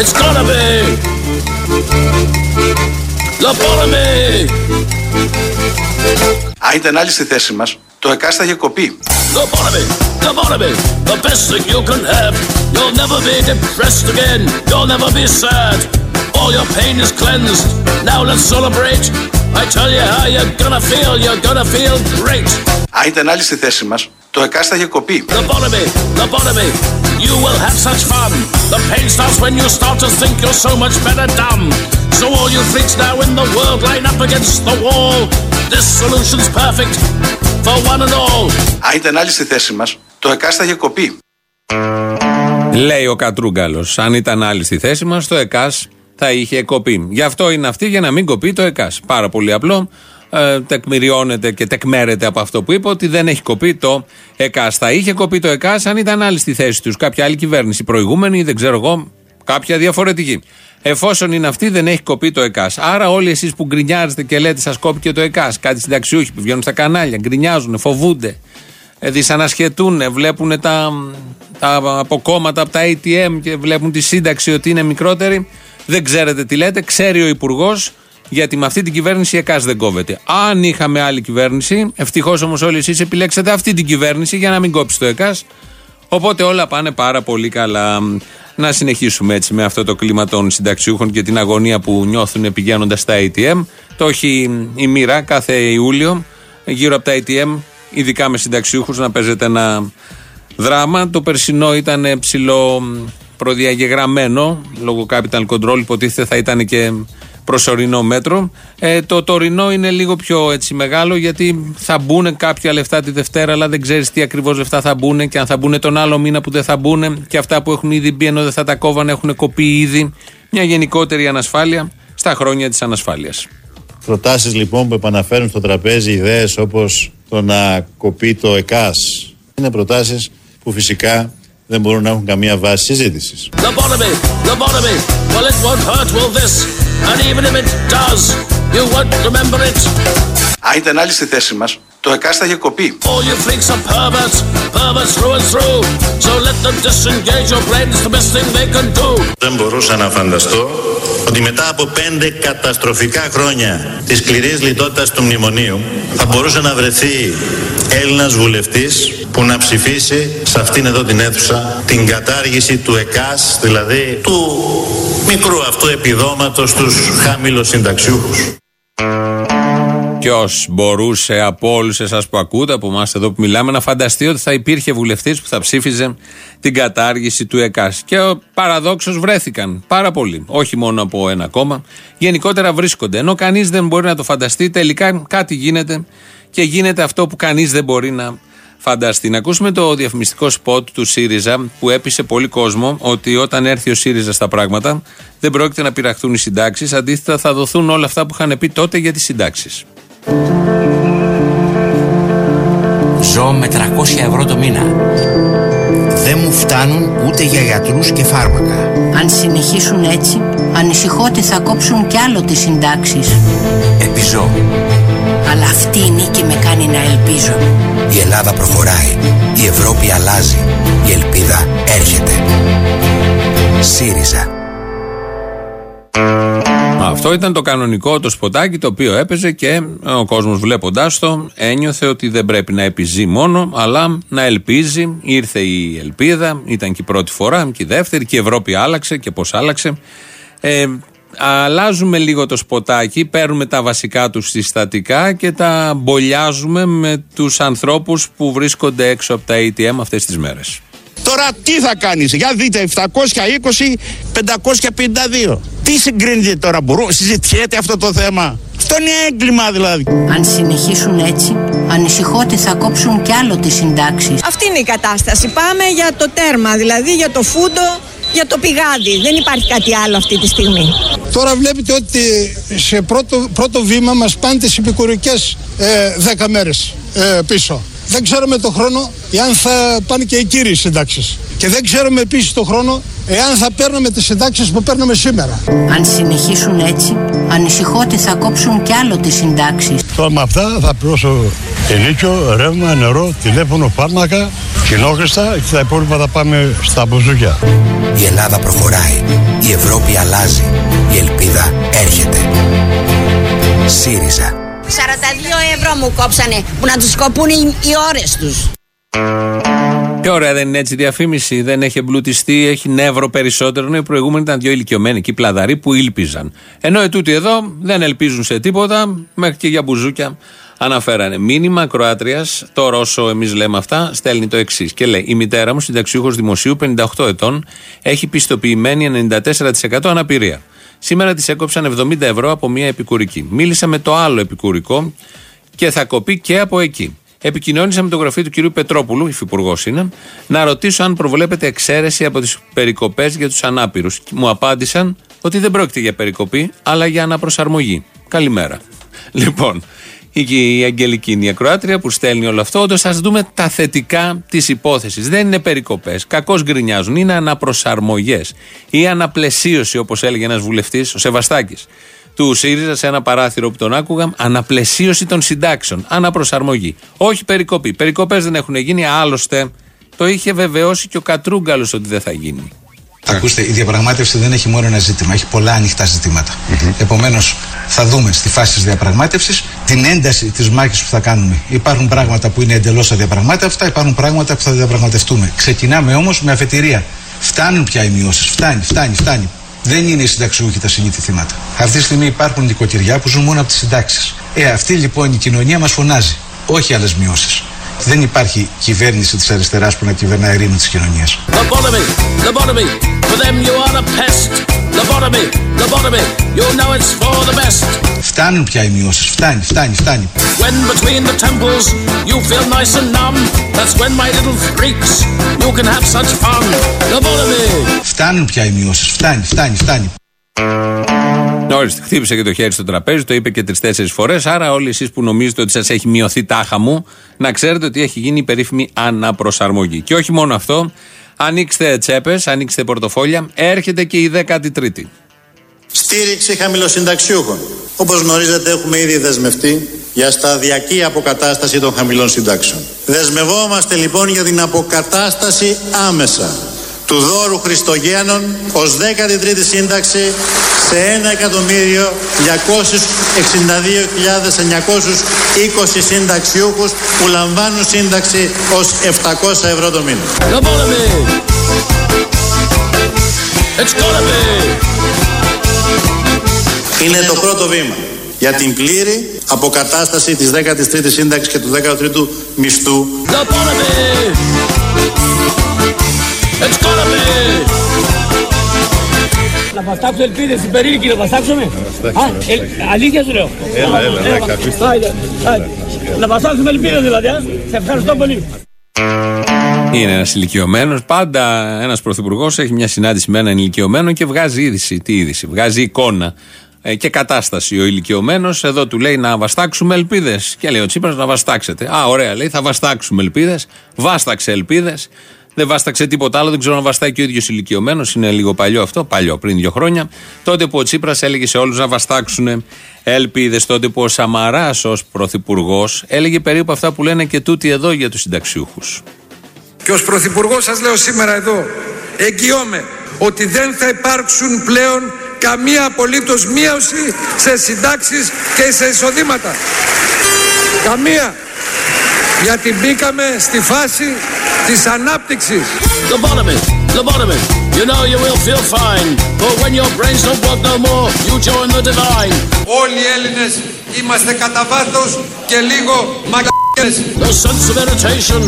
It's gonna be lobotomy. Αν ήταν άλλοι στη θέση μας, το ΕΚΑΣ θα είχε κοπεί. Lobotomy, lobotomy, the best thing you can have. You'll never be depressed again. You'll never be sad. All your pain is cleansed. Now let's celebrate. I tell you how you're gonna feel. You're gonna feel great. Αν ήταν άλλοι στη θέση μας, το ΕΚΑΣ θα είχε κοπεί. Lobotomy, lobotomy, you will have such fun. The pain starts when you start to think you're so much better dumb. So all you freaks now in the world line up against the wall. This solution's perfect for one and all. Αν ήταν άλλοι στη θέση μας, το ΕΚΑΣ θα είχε κοπεί. Λέει ο Κατρούγκαλο. Αν ήταν άλλοι στη θέση μα, το ΕΚΑΣ θα είχε κοπεί. Γι' αυτό είναι αυτή, για να μην κοπεί το ΕΚΑΣ. Πάρα πολύ απλό. Ε, τεκμηριώνεται και τεκμέρεται από αυτό που είπε ότι δεν έχει κοπεί το ΕΚΑΣ. Θα είχε κοπεί το ΕΚΑΣ αν ήταν άλλοι στη θέση τους. Κάποια άλλη κυβέρνηση. Προηγούμενη, δεν ξέρω εγώ, κάποια διαφορετική. Εφόσον είναι αυτή, δεν έχει κοπεί το ΕΚΑΣ. Άρα, όλοι εσείς που γκρινιάζετε και λέτε, σας κόπηκε το ΕΚΑΣ, κάτι συνταξιούχοι που βγαίνουν στα κανάλια, γκρινιάζουν, φοβούνται, ε, δυσανασχετούν, βλέπουν τα, τα αποκόμματα από τα ATM και βλέπουν τη σύνταξη ότι είναι μικρότερη. Δεν ξέρετε τι λέτε. Ξέρει ο Υπουργός, γιατί με αυτή την κυβέρνηση η ΕΚΑΣ δεν κόβεται. Αν είχαμε άλλη κυβέρνηση, ευτυχώς όμως όλοι εσείς επιλέξατε αυτή την κυβέρνηση για να μην κόψει το ΕΚΑΣ. Οπότε όλα πάνε πάρα πολύ καλά. Να συνεχίσουμε έτσι με αυτό το κλίμα των συνταξιούχων και την αγωνία που νιώθουν πηγαίνοντας στα ATM. Το έχει η μοίρα κάθε Ιούλιο γύρω από τα ATM, ειδικά με συνταξιούχους, να παίζεται ένα δράμα. Το περσινό ήταν ψηλό προδιαγεγραμμένο λόγω capital control, υποτίθεται θα ήταν και προσωρινό μέτρο. Ε, το τωρινό είναι λίγο πιο έτσι μεγάλο γιατί θα μπουν κάποια λεφτά τη Δευτέρα, αλλά δεν ξέρεις τι ακριβώς λεφτά θα μπουν και αν θα μπουν τον άλλο μήνα που δεν θα μπουν και αυτά που έχουν ήδη μπει ενώ δεν θα τα κόβανε έχουν κοπεί ήδη. Μια γενικότερη ανασφάλεια στα χρόνια της ανασφάλειας. Προτάσεις λοιπόν που επαναφέρουν στο τραπέζι ιδέες όπως το να κοπεί το ΕΚΑΣ είναι προτάσεις που φυσικά δεν μπορούν να έχουν καμία βάση συζήτηση. Lobotomy, lobotomy, well it won't hurt will this. And even if it does, you won't remember it. Αν ήταν άλλοι στη θέση μας, το ΕΚΑΣ θα είχε κοπεί. All you freaks are perverts, perverts through and through. So let them disengage your brains, the best thing they can do. Δεν μπορούσα να φανταστώ ότι μετά από πέντε καταστροφικά χρόνια της σκληρής λιτότητας του μνημονίου θα μπορούσε να βρεθεί Έλληνας βουλευτής που να ψηφίσει σε αυτήν εδώ την αίθουσα την κατάργηση του ΕΚΑΣ, δηλαδή του μικρού αυτού επιδόματος στους χαμηλοσυνταξιούχους. Ποιος μπορούσε από όλους εσάς που ακούτε, από εμάς εδώ που μιλάμε, να φανταστεί ότι θα υπήρχε βουλευτής που θα ψήφιζε την κατάργηση του ΕΚΑΣ. Και παραδόξως βρέθηκαν πάρα πολλοί. Όχι μόνο από ένα κόμμα. Γενικότερα βρίσκονται. Ενώ κανείς δεν μπορεί να το φανταστεί, τελικά κάτι γίνεται και γίνεται αυτό που κανείς δεν μπορεί να φανταστεί. Να ακούσουμε το διαφημιστικό σποτ του ΣΥΡΙΖΑ που έπεισε πολύ κόσμο ότι όταν έρθει ο ΣΥΡΙΖΑ στα πράγματα δεν πρόκειται να πειραχθούν οι συντάξεις. Αντίθετα, θα δοθούν όλα αυτά που είχαν πει τότε για τις συντάξεις. Ζω με 300 ευρώ το μήνα. Δεν μου φτάνουν ούτε για γιατρούς και φάρμακα. Αν συνεχίσουν έτσι, ανησυχώ ότι θα κόψουν κι άλλο τις συντάξεις. Επιζώ. Αλλά αυτή η νίκη με κάνει να ελπίζω. Η Ελλάδα προχωράει. Η Ευρώπη αλλάζει. Η ελπίδα έρχεται. ΣΥΡΙΖΑ. Αυτό ήταν το κανονικό το σποτάκι το οποίο έπαιζε και ο κόσμος βλέποντάς το ένιωθε ότι δεν πρέπει να επιζεί μόνο αλλά να ελπίζει. Ήρθε η ελπίδα, ήταν και η πρώτη φορά και η δεύτερη και η Ευρώπη άλλαξε και πώς άλλαξε. Ε, αλλάζουμε λίγο το σποτάκι, παίρνουμε τα βασικά τους συστατικά και τα μπολιάζουμε με τους ανθρώπους που βρίσκονται έξω από τα ATM αυτές τις μέρες. Τώρα τι θα κάνεις, για δείτε 720-552. Τι συγκρίνεται τώρα, μπορούν, συζητιέται αυτό το θέμα; Αυτό είναι έγκλημα δηλαδή. Αν συνεχίσουν έτσι, ανησυχώ ότι θα κόψουν κι άλλο τις συντάξεις. Αυτή είναι η κατάσταση. Πάμε για το τέρμα, δηλαδή για το φούντο, για το πηγάδι. Δεν υπάρχει κάτι άλλο αυτή τη στιγμή. Τώρα βλέπετε ότι σε πρώτο, πρώτο βήμα μας πάνε τις επικουρικές ε, 10 μέρες ε, πίσω. Δεν ξέρουμε το χρόνο εάν θα πάνε και οι κύριοι συντάξεις. Και δεν ξέρουμε επίσης το χρόνο εάν θα παίρνουμε τις συντάξεις που παίρνουμε σήμερα. Αν συνεχίσουν έτσι, ανησυχώ ότι θα κόψουν κι άλλο τις συντάξεις. Τώρα με αυτά θα πληρώσω ενίκιο, ρεύμα, νερό, τηλέφωνο, φάρμακα, κοινόχρηστα και τα υπόλοιπα θα πάμε στα μπουζούκια. Η Ελλάδα προχωράει. Η Ευρώπη αλλάζει. Η ελπίδα έρχεται. ΣΥΡΙΖΑ. 42 ευρώ μου κόψανε που να τους κοπούν οι, οι ώρες τους. Και ωραία, δεν είναι έτσι η διαφήμιση. Δεν έχει εμπλουτιστεί, έχει νεύρο περισσότερο. Ενώ οι προηγούμενοι ήταν δύο ηλικιωμένοι εκεί πλαδαροί που ήλπιζαν. Ενώ ετούτοι εδώ δεν ελπίζουν σε τίποτα, μέχρι και για μπουζούκια αναφέρανε. Μήνυμα Κροάτριας, τώρα όσο εμείς λέμε αυτά, στέλνει το εξής. Και λέει: Η μητέρα μου, συνταξιούχος δημοσίου, 58 ετών, έχει πιστοποιημένη 94% αναπηρία. Σήμερα της έκοψαν 70 ευρώ από μια επικουρική. Μίλησα με το άλλο επικουρικό και θα κοπεί και από εκεί. Επικοινώνησα με το γραφείο του κυρίου Πετρόπουλου, υφυπουργός είναι, να ρωτήσω αν προβλέπεται εξαίρεση από τις περικοπές για τους ανάπηρους. Μου απάντησαν ότι δεν πρόκειται για περικοπή, αλλά για αναπροσαρμογή. Καλημέρα. Λοιπόν, η Αγγελική είναι η ακροάτρια που στέλνει όλο αυτό. Όντω, α δούμε τα θετικά της υπόθεσης. Δεν είναι περικοπές. Κακώς γκρινιάζουν. Είναι αναπροσαρμογές ή αναπλαισίωση, όπως έλεγε ένας βουλευτής, ο Σεβαστάκης του ΣΥΡΙΖΑ σε ένα παράθυρο που τον άκουγα. Αναπλαισίωση των συντάξεων. Αναπροσαρμογή. Όχι περικοπή. Περικοπές δεν έχουν γίνει. Άλλωστε, το είχε βεβαιώσει και ο Κατρούγκαλος ότι δεν θα γίνει. Ακούστε, η διαπραγμάτευση δεν έχει μόνο ένα ζήτημα, έχει πολλά ανοιχτά ζητήματα. Επομένως, θα δούμε στη φάση της διαπραγμάτευσης την ένταση της μάχης που θα κάνουμε. Υπάρχουν πράγματα που είναι εντελώς αδιαπραγμάτευτα, υπάρχουν πράγματα που θα διαπραγματευτούμε. Ξεκινάμε όμως με αφετηρία. Φτάνουν πια οι μειώσεις. Φτάνει, φτάνει, φτάνει. Δεν είναι οι συνταξιούχοι τα συνήθι θύματα. Αυτή τη στιγμή υπάρχουν νοικοκυριά που ζουν μόνο από τις συντάξεις. Ε, αυτή λοιπόν η κοινωνία μας φωνάζει. Όχι άλλες μειώσεις. Δεν υπάρχει κυβέρνηση της αριστεράς που να κυβερνά ερήμη της κοινωνίας. Φτάνουν πια οι μειώσεις, φτάνει, φτάνει, φτάνει. Φτάνουν πια οι μειώσεις, φτάνει, φτάνει, φτάνει. Ορίστε, χτύπησε και το χέρι στο τραπέζι, το είπε και τρει-τέσσερι φορές. Άρα, όλοι εσείς που νομίζετε ότι σας έχει μειωθεί τάχα μου, να ξέρετε ότι έχει γίνει η περίφημη αναπροσαρμογή. Και όχι μόνο αυτό, ανοίξτε τσέπες, ανοίξτε πορτοφόλια, έρχεται και η 13η. Στήριξη χαμηλοσυνταξιούχων. Όπως γνωρίζετε έχουμε ήδη δεσμευτεί για σταδιακή αποκατάσταση των χαμηλών συντάξεων. Δεσμευόμαστε λοιπόν για την αποκατάσταση άμεσα του δώρου Χριστογέννων ως 13η σύνταξη σε 1.262.920 συνταξιούχους που λαμβάνουν σύνταξη ως 700 ευρώ το μήνα. Lobotomy. It's gonna be. Είναι το πρώτο βήμα για την πλήρη αποκατάσταση της 13ης σύνταξης και του 13ου μισθού Lobotomy. It's gonna be. Να βαστάξω ελπίδες στην περίλικη, να βαστάξουμε. Α, ε, αλήθεια σου λέω. Έλα, έλα, ναι, κάποιος. Άιντε, άιντε. Να βαστάξουμε ελπίδες δηλαδή, α. Σε ευχαριστώ πολύ. Είναι ένας ηλικιωμένος. Πάντα ένας πρωθυπουργός έχει μια συνάντηση με έναν ηλικιωμένο και βγάζει είδηση. Τι είδηση, βγάζει εικόνα ε, και κατάσταση. Ο ηλικιωμένος εδώ του λέει να βαστάξουμε ελπίδες. Και λέει ο Τσίπρας να βαστάξετε. Α, ωραία, λέει θα βαστάξουμε ελπίδες. Βάσταξε ελπίδες. Δεν βάσταξε τίποτα άλλο, δεν ξέρω αν βαστάει και ο ίδιος ηλικιωμένος. Είναι λίγο παλιό αυτό, παλιό, πριν δύο χρόνια. Τότε που ο Τσίπρας έλεγε σε όλους να βαστάξουν ελπίδες. Τότε που ο Σαμαράς ως πρωθυπουργός έλεγε περίπου αυτά που λένε και τούτοι εδώ για τους συνταξιούχους. Και ως Πρωθυπουργός σας λέω σήμερα εδώ, εγγυώμαι ότι δεν θα υπάρξουν πλέον καμία απολύτως μείωση σε συντάξεις και σε εισοδήματα. Καμία. Γιατί μπήκαμε στη φάση της ανάπτυξης. Lobotomy, lobotomy. You know you will feel fine. But when your brains don't work no more, you join the divine. Όλοι οι Έλληνες είμαστε κατά βάθος και λίγο μαγκα******. No sense of irritation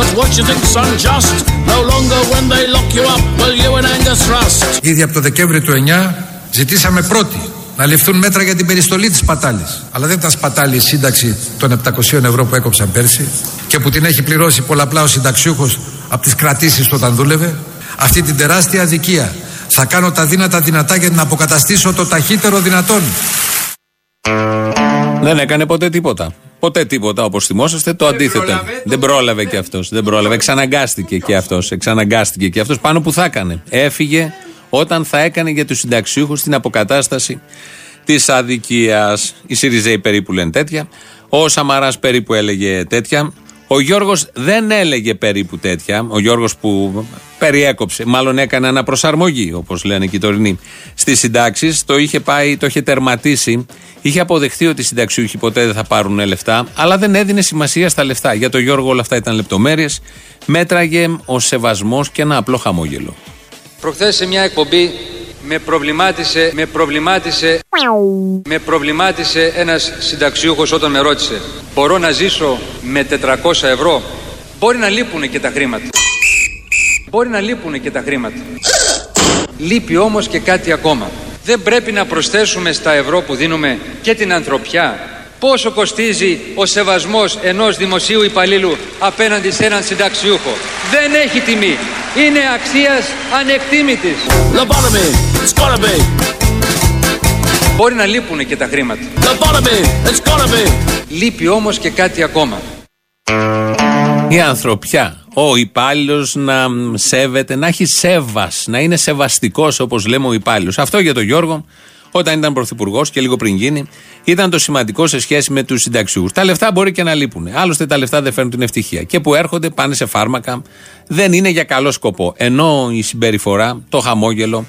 at what you think's unjust. No longer when they lock you up, will you in anger thrust. Ήδη από το Δεκέμβριο του 9 ζητήσαμε πρώτοι να ληφθούν μέτρα για την περιστολή της σπατάλης. Αλλά δεν ήταν σπατάλη η σύνταξη των 700 ευρώ που έκοψαν πέρσι και που την έχει πληρώσει πολλαπλά ο συνταξιούχος από τις κρατήσεις του όταν δούλευε. Αυτή την τεράστια αδικία θα κάνω τα δύνατα δυνατά για να αποκαταστήσω το ταχύτερο δυνατόν. Δεν έκανε ποτέ τίποτα. Ποτέ τίποτα όπως θυμόσαστε. Το αντίθετο. δεν πρόλαβε και αυτός. Δεν πρόλαβε. Εξαναγκάστηκε και αυτός. Εξαναγκάστηκε και αυτός πάνω που θα έκανε. Έφυγε όταν θα έκανε για τους συνταξιούχους την αποκατάσταση της αδικίας. Οι Σιριζέοι περίπου λένε τέτοια. Ο Σαμαράς περίπου έλεγε τέτοια. Ο Γιώργος δεν έλεγε περίπου τέτοια. Ο Γιώργος που περιέκοψε. Μάλλον έκανε αναπροσαρμογή, όπως λένε και οι τωρινοί, στις συντάξεις. Το είχε πάει, το είχε τερματίσει. Είχε αποδεχθεί ότι οι συνταξιούχοι ποτέ δεν θα πάρουν λεφτά, αλλά δεν έδινε σημασία στα λεφτά. Για τον Γιώργο όλα αυτά ήταν λεπτομέρειες. Μέτραγε ο σεβασμός και ένα απλό χαμόγελο. Προχθές σε μια εκπομπή με προβλημάτισε, με προβλημάτισε, με προβλημάτισε ένας συνταξιούχος όταν με ρώτησε μπορώ να ζήσω με 400 ευρώ; Μπορεί να λείπουν και τα χρήματα. Μπορεί να λείπουν και τα χρήματα. Λείπει όμως και κάτι ακόμα. Δεν πρέπει να προσθέσουμε στα ευρώ που δίνουμε και την ανθρωπιά πόσο κοστίζει ο σεβασμός ενός δημοσίου υπαλλήλου απέναντι σε έναν συνταξιούχο δεν έχει τιμή είναι αξίας ανεκτήμητης. Lobotomy, it's gotta be. Μπορεί να λείπουν και τα χρήματα. Lobotomy, it's gotta be. Λείπει όμως και κάτι ακόμα. Η ανθρωπιά, ο υπάλληλος να σέβεται, να έχει σέβας, να είναι σεβαστικός όπως λέμε ο υπάλληλος. Αυτό για τον Γιώργο όταν ήταν πρωθυπουργός και λίγο πριν γίνει, ήταν το σημαντικό σε σχέση με τους συνταξιούχους. Τα λεφτά μπορεί και να λείπουν. Άλλωστε τα λεφτά δεν φέρνουν την ευτυχία. Και που έρχονται πάνε σε φάρμακα. Δεν είναι για καλό σκοπό. Ενώ η συμπεριφορά, το χαμόγελο,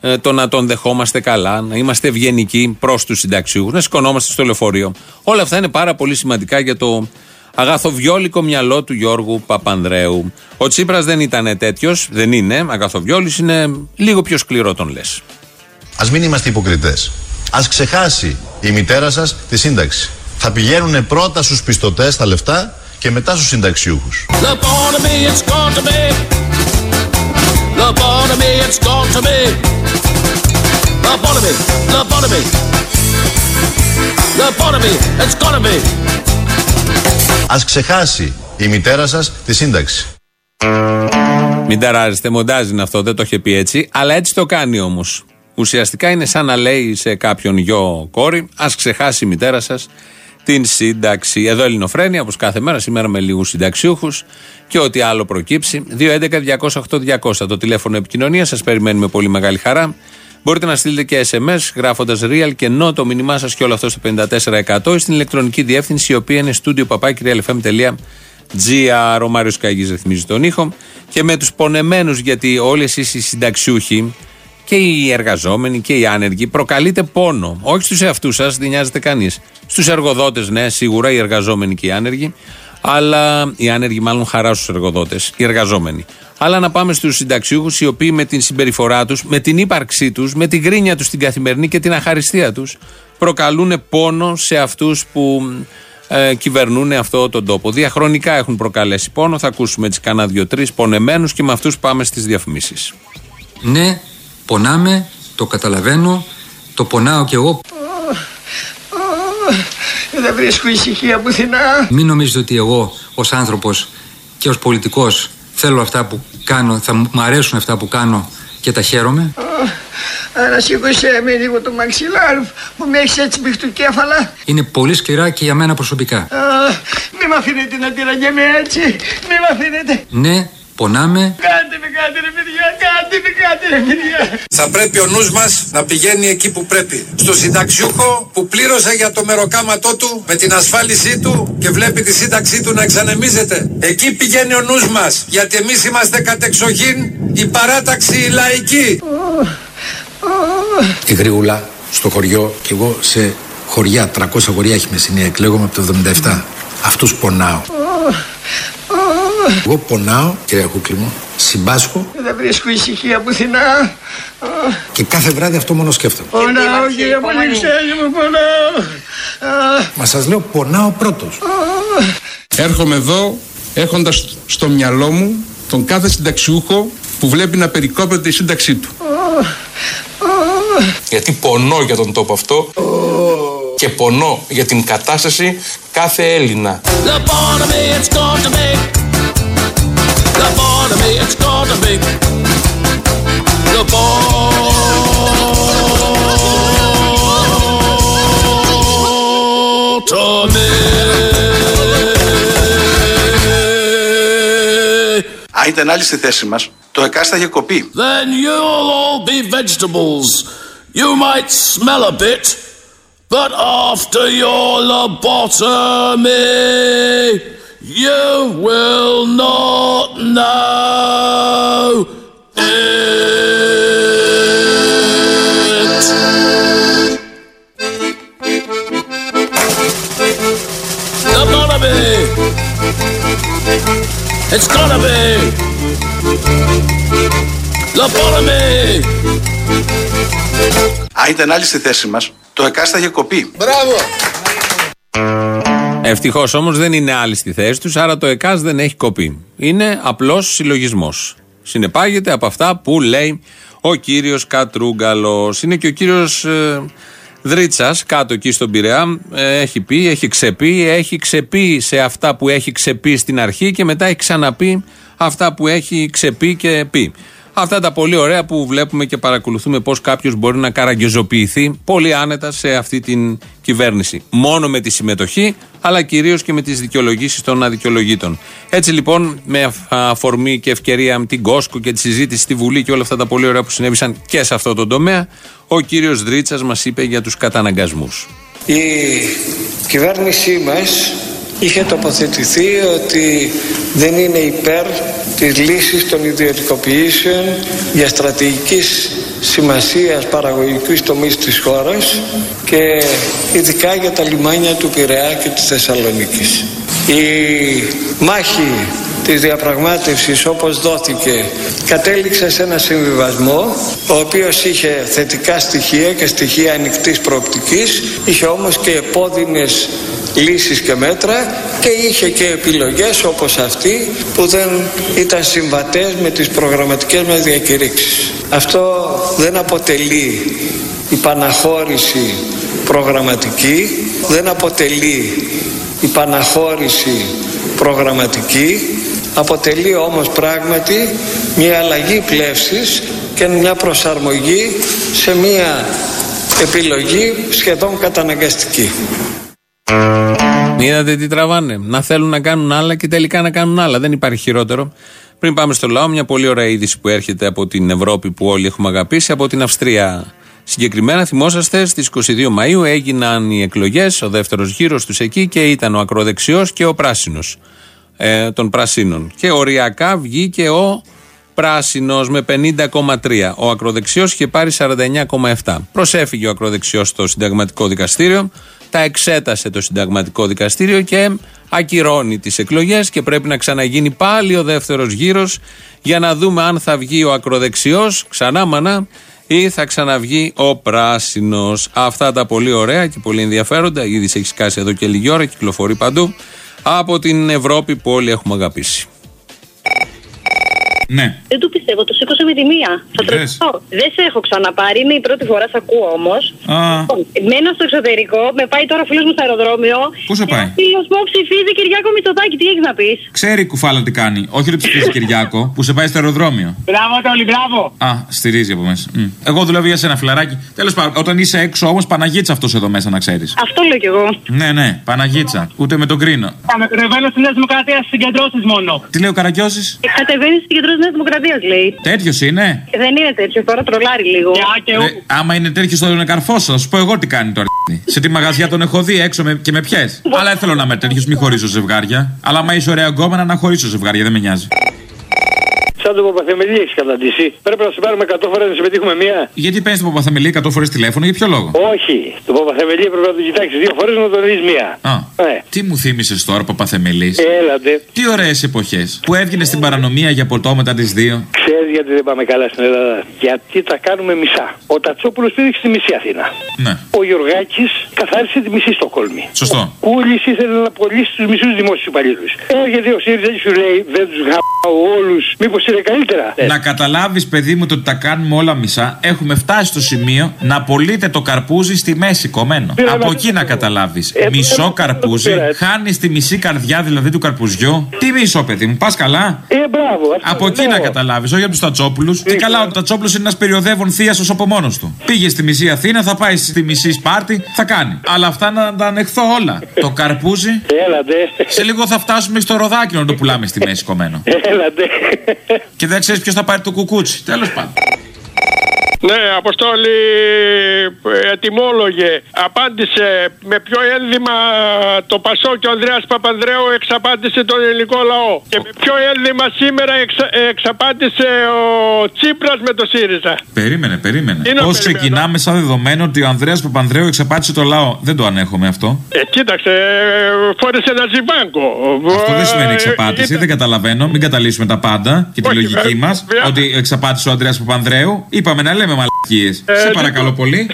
ε, το να τον δεχόμαστε καλά, να είμαστε ευγενικοί προς τους συνταξιούχους, να σηκωνόμαστε στο λεωφορείο. Όλα αυτά είναι πάρα πολύ σημαντικά για το αγαθοβιόλικο μυαλό του Γιώργου Παπανδρέου. Ο Τσίπρας δεν ήταν τέτοιος, δεν είναι αγαθοβιόλης, είναι λίγο πιο σκληρό τον λες. Α μην είμαστε υποκριτές. Α ξεχάσει η μητέρα σας τη σύνταξη. Θα πηγαίνουν πρώτα στους πιστωτές τα λεφτά και μετά στους συνταξιούχους. Ας ξεχάσει η μητέρα σας τη σύνταξη. Μην ταράζεστε, μοντάζ είναι αυτό, δεν το είχε πει έτσι, αλλά έτσι το κάνει όμως. Ουσιαστικά είναι σαν να λέει σε κάποιον γιο κόρη, ας ξεχάσει η μητέρα σας την σύνταξη. Εδώ Ελληνοφρένια, όπως κάθε μέρα, σήμερα με λίγους συνταξιούχους και ό,τι άλλο προκύψει. 211-208-200 το τηλέφωνο επικοινωνίας. Σας περιμένουμε πολύ μεγάλη χαρά. Μπορείτε να στείλετε και SMS γράφοντας real και no το μήνυμά σας και όλο αυτό στο 54% στην ηλεκτρονική διεύθυνση η οποία είναι studio papakirialfm.gr. Ο Μάριος Καγής ρυθμίζει τον ήχο. Και με τους πονεμένους, γιατί όλοι εσείς οι συνταξιούχοι και οι εργαζόμενοι και οι άνεργοι προκαλείτε πόνο. Όχι στους εαυτούς σας, δεν νοιάζεται κανείς. Στους εργοδότες, ναι, σίγουρα οι εργαζόμενοι και οι άνεργοι. Αλλά οι άνεργοι, μάλλον χαρά στους εργοδότες, οι εργαζόμενοι. Αλλά να πάμε στους συνταξιούχους, οι οποίοι με την συμπεριφορά τους, με την ύπαρξή τους, με την γκρίνια τους στην καθημερινή και την αχαριστία τους, προκαλούν πόνο σε αυτούς που ε, κυβερνούν αυτό τον τόπο. Διαχρονικά έχουν προκαλέσει πόνο. Θα ακούσουμε έτσι κανένα δύο-τρει πονεμένους και με αυτούς πάμε στις διαφημίσεις. Ναι, Πονάμε, το καταλαβαίνω, το πονάω κι εγώ. Δεν βρίσκω ησυχία πουθενά. Μην νομίζετε ότι εγώ ως άνθρωπος και ως πολιτικός θέλω αυτά που κάνω, θα μου αρέσουν αυτά που κάνω και τα χαίρομαι. Ανασήκωσέ με λίγο το μαξιλάρ που με έχεις έτσι κέφαλα. Είναι πολύ σκληρά και για μένα προσωπικά. Μη με αφήνετε να τυραγγέμαι έτσι. Μη με αφήνετε. Ναι, Πονάμε. Κάντε με, κάντε ρε παιδιά, κάντε με, κάντε ρε παιδιά. Θα πρέπει ο νους μας να πηγαίνει εκεί που πρέπει. Στο συνταξιούχο που πλήρωσε για το μεροκάματό του με την ασφάλισή του και βλέπει τη σύνταξή του να εξανεμίζεται. Εκεί πηγαίνει ο νους μας. Γιατί εμείς είμαστε κατεξοχήν η παράταξη η λαϊκή. Η Γρήγουλα στο χωριό και εγώ σε χωριά, 300 χωριά έχει Μεσσηνία, εκλέγομαι από το 77. Αυτούς πονάω. Εγώ πονάω, κυρία Κούκλη μου, συμπάσχω. Δεν βρίσκω ησυχία πουθενά. Και κάθε βράδυ αυτό μόνο σκέφτομαι. Πονάω, κύριε Πολυξέλη μου, πονάω. Μα σας λέω, πονάω πρώτος. Έρχομαι εδώ έχοντας στο μυαλό μου τον κάθε συνταξιούχο που βλέπει να περικόπτεται η σύνταξή του. Γιατί πονώ για τον τόπο αυτό και πονώ για την κατάσταση κάθε Έλληνα. Αν ήταν άλλοι στη θέση μας, το ΕΚΑΣ θα είχε κοπεί. Then you'll all be vegetables. You might smell a bit, but after your lobotomy, You will be. Αν ήταν άλλη στη θέση μας το εκάστα είχε. Μπράβο! Ευτυχώς όμως δεν είναι άλλοι στη θέση τους, άρα το ΕΚΑΣ δεν έχει κοπεί. Είναι απλός συλλογισμός. Συνεπάγεται από αυτά που λέει ο κύριος Κατρούγκαλος. Είναι και ο κύριος ε, Δρίτσας, κάτω εκεί στον Πειραιά, ε, έχει πει, έχει ξεπεί, έχει ξεπεί σε αυτά που έχει ξεπεί στην αρχή και μετά έχει ξαναπεί αυτά που έχει ξεπεί και πει. Αυτά τα πολύ ωραία που βλέπουμε και παρακολουθούμε πώς κάποιος μπορεί να καραγκιοζοποιηθεί πολύ άνετα σε αυτή την κυβέρνηση. Μόνο με τη συμμετοχή, αλλά κυρίως και με τις δικαιολογήσεις των αδικαιολογήτων. Έτσι λοιπόν, με αφορμή και ευκαιρία με την Κόσκο και τη συζήτηση στη Βουλή και όλα αυτά τα πολύ ωραία που συνέβησαν και σε αυτό το τομέα, ο κύριος Δρίτσας μας είπε για τους καταναγκασμούς. Η κυβέρνησή μας είχε τοποθετηθεί ότι δεν είναι υπέρ της λύσης των ιδιωτικοποιήσεων για στρατηγικής σημασίας παραγωγικής τομής της χώρας και ειδικά για τα λιμάνια του Πειραιά και της Θεσσαλονίκης. Η μάχη της διαπραγμάτευσης όπως δόθηκε κατέληξε σε ένα συμβιβασμό ο οποίος είχε θετικά στοιχεία και στοιχεία ανοιχτής προοπτικής είχε όμως και επώδυνες λύσεις και μέτρα και είχε και επιλογές όπως αυτή που δεν ήταν συμβατές με τις προγραμματικές μας διακηρύξεις. Αυτό δεν αποτελεί υπαναχώρηση προγραμματική, δεν αποτελεί υπαναχώρηση προγραμματική, αποτελεί όμως πράγματι μια αλλαγή πλεύσης και μια προσαρμογή σε μια επιλογή σχεδόν καταναγκαστική. Είδατε τι τραβάνε; Να θέλουν να κάνουν άλλα και τελικά να κάνουν άλλα. Δεν υπάρχει χειρότερο. Πριν πάμε στο λαό, μια πολύ ωραία είδηση που έρχεται από την Ευρώπη που όλοι έχουμε αγαπήσει, από την Αυστρία. Συγκεκριμένα, θυμόσαστε, στις 22 Μαου έγιναν οι εκλογές, ο δεύτερος γύρος τους εκεί και ήταν ο ακροδεξιός και ο πράσινος ε, των πρασίνων. Και οριακά βγήκε ο πράσινος με 50,3. Ο ακροδεξιός είχε πάρει 49,7. Προσέφυγε ο ακροδεξιός στο συνταγματικό δικαστήριο τα εξέτασε το συνταγματικό δικαστήριο και ακυρώνει τις εκλογές και πρέπει να ξαναγίνει πάλι ο δεύτερος γύρος για να δούμε αν θα βγει ο ακροδεξιός ξανά μανά ή θα ξαναβγεί ο πράσινος. Αυτά τα πολύ ωραία και πολύ ενδιαφέροντα, ήδη έχει σκάσει εδώ και λίγη ώρα, κυκλοφορεί παντού, από την Ευρώπη που όλοι έχουμε αγαπήσει. Ναι. Δεν του πιστεύω, το σήκωσε με τη μία. Θα τρελαθώ. Δεν σε έχω ξαναπάρει, είναι η πρώτη φορά, σε ακούω όμως. Μένω στο εξωτερικό, με πάει τώρα φίλος μου στο αεροδρόμιο. Πού σε πάει; Φίλος μου ψηφίζει Κυριάκο Μητσοτάκη, τι έχεις να πεις; Ξέρει η κουφάλα τι κάνει. Όχι ότι ψηφίζει Κυριάκο, που σε πάει στο αεροδρόμιο. Μπράβο, Τόλι, μπράβο. Α, στηρίζει από μέσα. Μμ. Εγώ δουλεύω για σένα, φιλαράκι. Τέλος πάντων, όταν είσαι έξω όμως, Παναγίτσα αυτός εδώ μέσα να ξέρεις. Αυτό λέω κι εγώ. Ναι, ναι, Παναγίτσα. Ούτε με τον κρίνο. Κατεβαίνω στη Νέα Δημοκρατία στι συγκεντρώσεις μόνο. Τι λέει ο Καραγκιόζη. Κατεβαίνεις στι συγκεντρώσεις τη Νέας Δημοκρατίας, λέει. Τέτοιος είναι; Ε, Δεν είναι τέτοιος, τώρα τρολάρει λίγο. Ε, άμα είναι τέτοιος, θα τον καρφώσω. Θα σου πω εγώ τι κάνει τώρα. Σε τι μαγαζιά τον έχω δει έξω με, και με ποιε. Αλλά δεν θέλω να είμαι τέτοιος, μη χωρίσω ζευγάρια. Αλλά άμα είσαι ωραία γκόμενα, να χωρίσω ζευγάρια, δεν με νοιάζει. Σαν τον Παπαθεμελή έχεις καταντήσει. Πρέπει να σου πάρουμε 100 φορές να σε πετύχουμε μία. Γιατί παίρνει τον Παπαθεμελή 100 φορές τηλέφωνο, για ποιο λόγο; Όχι. Τον Παπαθεμελή πρέπει να τον κοιτάξεις δύο φορές να τον δεις μία. Α, Ναι. τι μου θύμισες τώρα, Παπαθεμελή. Έλατε. Τι ωραίες εποχές. Που έβγαινε στην παρανομία για ποτό τις δύο. Ξέρεις γιατί δεν πάμε καλά στην Ελλάδα. Γιατί τα κάνουμε μισά. Ο Τατσόπουλος πήδηξε στη μισή Αθήνα. Ναι. Ο Γιωργάκης καθάρισε τη μισή Στοκόλμη. Σωστό. Κούλης ήθελε να πωλήσει τους μισούς δημόσιους υπαλλήλους. Έρχεται ο ΣΥΡΙΖΑ και σου λέει δεν τους γαμπάω όλους. Μήπως είναι καλύτερα; Να καταλάβεις, παιδί μου, το ότι τα κάνουμε όλα μισά. Έχουμε φτάσει στο σημείο να πωλείτε το καρπούζι στη μέση κομμένο. Πήρα Από να- εκεί να καταλάβεις. Ε, Μισό πήρα- καρπούζι, πήρα, έτσι. χάνει τη μισή καρδιά δηλαδή του καρπουζιού. Τι μισό, παιδί μου, πας καλά; Ε, μπράβο. αυτό Από εκεί λέω. να καταλάβεις, όχι από τους Τατσόπουλους. Και καλά, ο Τατσόπουλος είναι ένας περιοδεύον θίασο από μόνος του. Πήγε στη μισή Αθήνα, θα πάει στη μισή Σπάρτη, θα κάνει. Αλλά αυτά να τα ανεχθώ όλα. Το καρπούζι. Έλατε. Σε λίγο θα φτάσουμε στο ροδάκινο να το πουλάμε στη μέση κομμένο. Έλατε. Και δεν ξέρεις ποιος θα πάρει το κουκούτσι. Τέλος πάντων. Ναι, Αποστόλη, ε, ετοιμόλογε. Απάντησε με ποιο ένδυμα το Πασό και ο Ανδρέας Παπανδρέου εξαπάντησε τον ελληνικό λαό. Και με ποιο ένδυμα σήμερα εξα, εξαπάντησε ο Τσίπρας με το ΣΥΡΙΖΑ. Περίμενε, περίμενε. Τι να Πώς περιμένω; ξεκινάμε σαν δεδομένο ότι ο Ανδρέας Παπανδρέου εξαπάτησε το λαό; Δεν το ανέχομαι αυτό. Ε, κοίταξε, ε, φόρεσε ένα ζιβάγκο. Αυτό δεν σημαίνει Ε, εξαπάτηση, δεν καταλαβαίνω. Μην καταλύσουμε τα πάντα και τη Όχι, λογική βέβαια. μας. Ότι εξαπάτησε ο Ανδρέας Παπανδρέου. Είπαμε να λέμε μαλακίες. Ε, Σε λοιπόν. παρακαλώ πολύ.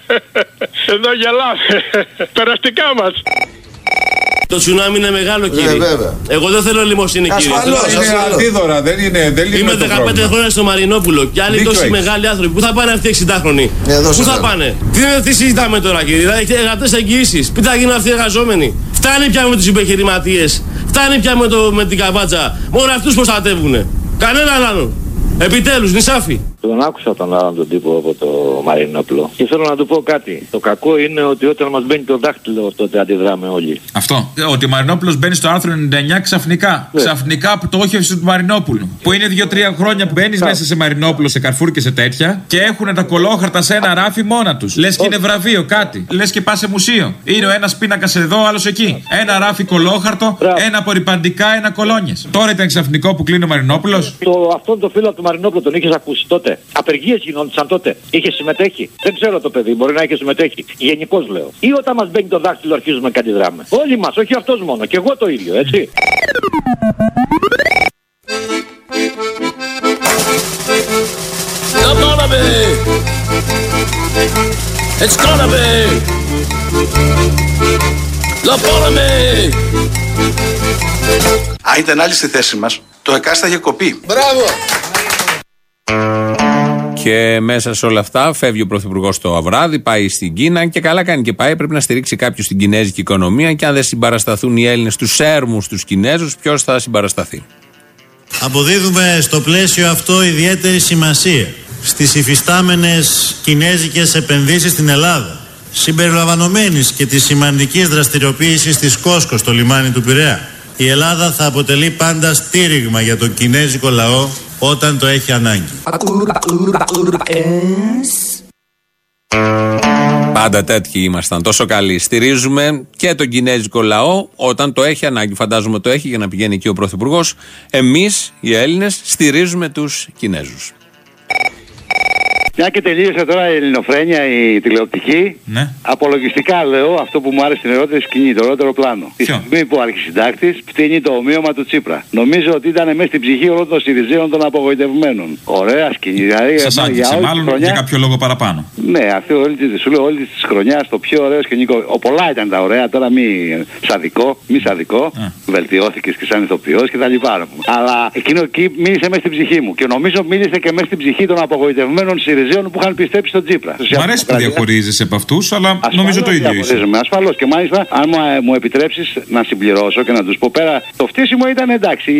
Εδώ γελάμε. Περαστικά μας. Το τσουνάμι είναι μεγάλο, κύριε. βέβαια. Εγώ δεν θέλω λιμοσύνη, κύριε. Ασφαλώς, Θέλω- είναι ασφαλώς. αντίδωρα, δεν είναι, δεν λύνει Είμαι το 15 πρόβλημα. χρόνια στο Μαρινόπουλο και άλλοι Δίκιο τόσοι έχεις. μεγάλοι άνθρωποι. Πού θα πάνε αυτοί οι 60χρονοι. Εδώ Πού σε θα θέλω. πάνε; Τι, τι συζητάμε τώρα, κύριε; Δηλαδή έχετε γραπτές εγγυήσεις. Τι θα γίνουν αυτοί οι εργαζόμενοι; Φτάνει πια με τους επιχειρηματίε. Φτάνει πια με, το, με την καβάτσα. Μόνο αυτούς προστατεύουν. Κανέναν άλλον. Επιτέλους, νησάφι. Τον άκουσα τον άλλον τον τύπο από το Μαρινόπουλο. Και θέλω να του πω κάτι. Το κακό είναι ότι όταν μας μπαίνει το δάχτυλο, τότε αντιδράμε όλοι. Αυτό. Ότι ο Μαρινόπουλος μπαίνει στο άρθρο 99 ξαφνικά. Ναι. Ξαφνικά από το όχευση του Μαρινόπουλου. Που είναι 2-3 χρόνια που μπαίνεις μέσα σε Μαρινόπουλο, σε καρφούρ και σε τέτοια και έχουν τα κολόχαρτα σε ένα ράφι μόνα τους. Λες και είναι βραβείο κάτι. Λες και πας σε μουσείο. Είναι ο ένας πίνακας εδώ, άλλος εκεί. Ένα ράφι κολόχαρτο, ένα απορριπαντικά, ένα κολόνιες. Τώρα ήταν ξαφνικό που κλείνει ο Μαρινόπουλος. Το, αυτόν το φίλο του Μαρινόπουλου τον είχες ακούσει τότε; Απεργίες γινόντουσαν τότε; Είχες συμμετέχει; Δεν ξέρω το παιδί, μπορεί να είχε συμμετέχει. Γενικώς λέω. Ή όταν μας μπαίνει το δάχτυλο αρχίζουμε και αντιδράμε. Όλοι μας, όχι αυτός μόνο. Και εγώ το ίδιο, έτσι. Come on, be. It's gonna be. Lobotomy. Αν ήταν άλλοι στη θέση μας, το ΕΚΑΣ θα είχε κοπεί. Μπράβο! Και μέσα σε όλα αυτά φεύγει ο Πρωθυπουργός το βράδυ, πάει στην Κίνα και καλά κάνει και πάει. Πρέπει να στηρίξει κάποιο την κινέζικη οικονομία. Και αν δεν συμπαρασταθούν οι Έλληνες του έρμου τους Κινέζους, ποιος θα συμπαρασταθεί. Αποδίδουμε στο πλαίσιο αυτό ιδιαίτερη σημασία στις υφιστάμενες κινέζικες επενδύσεις στην Ελλάδα συμπεριλαμβανομένης και της σημαντικής δραστηριοποίησης της Κόσκο στο λιμάνι του Πειραιά. Η Ελλάδα θα αποτελεί πάντα στήριγμα για τον κινέζικο λαό όταν το έχει ανάγκη. Πάντα τέτοιοι ήμασταν, τόσο καλοί. Στηρίζουμε και τον κινέζικο λαό όταν το έχει ανάγκη. Φαντάζομαι το έχει για να πηγαίνει εκεί ο Πρωθυπουργός. Εμείς, οι Έλληνες, στηρίζουμε τους Κινέζους. Μια και τελείωσε τώρα η ελληνοφρένεια, η τηλεοπτική. Ναι. Απολογιστικά λέω αυτό που μου άρεσε στην ερώτηση σκηνή, το ερώτηρο πλάνο. Τη στιγμή που ο αρχισυντάκτης φτύνει το ομοίωμα του Τσίπρα. Νομίζω ότι ήταν μέσα στην ψυχή όλων των Συριζέων των απογοητευμένων. Ωραία σκηνή. Δηλαδή, Σας για άγγιξε όλη τη μάλλον χρονιά- για κάποιο λόγο παραπάνω. Ναι, αυτή όλη τη, σου λέω όλη της χρονιάς το πιο ωραίο σκηνικό. Ο, πολλά ήταν τα ωραία, τώρα μη σαδικό, μη σαδικό. Βελτιώθηκες και σαν ηθοποιός και τα λοιπά. Αλλά εκείνο εκεί μίλησε μέσα στην ψυχή μου. Και νομίζω μίλησε και μέσα στην ψυχή των απογοητευμένων Συριζέων που είχαν πιστέψει στον Τσίπρα. Μ' αρέσει που διαχωρίζεσαι από αυτούς, αλλά νομίζω το ίδιο είσαι. Ασφαλώς. Και μάλιστα, αν μου, ε, μου επιτρέψεις να συμπληρώσω και να τους πω πέρα, το φτύσιμο ήταν εντάξει.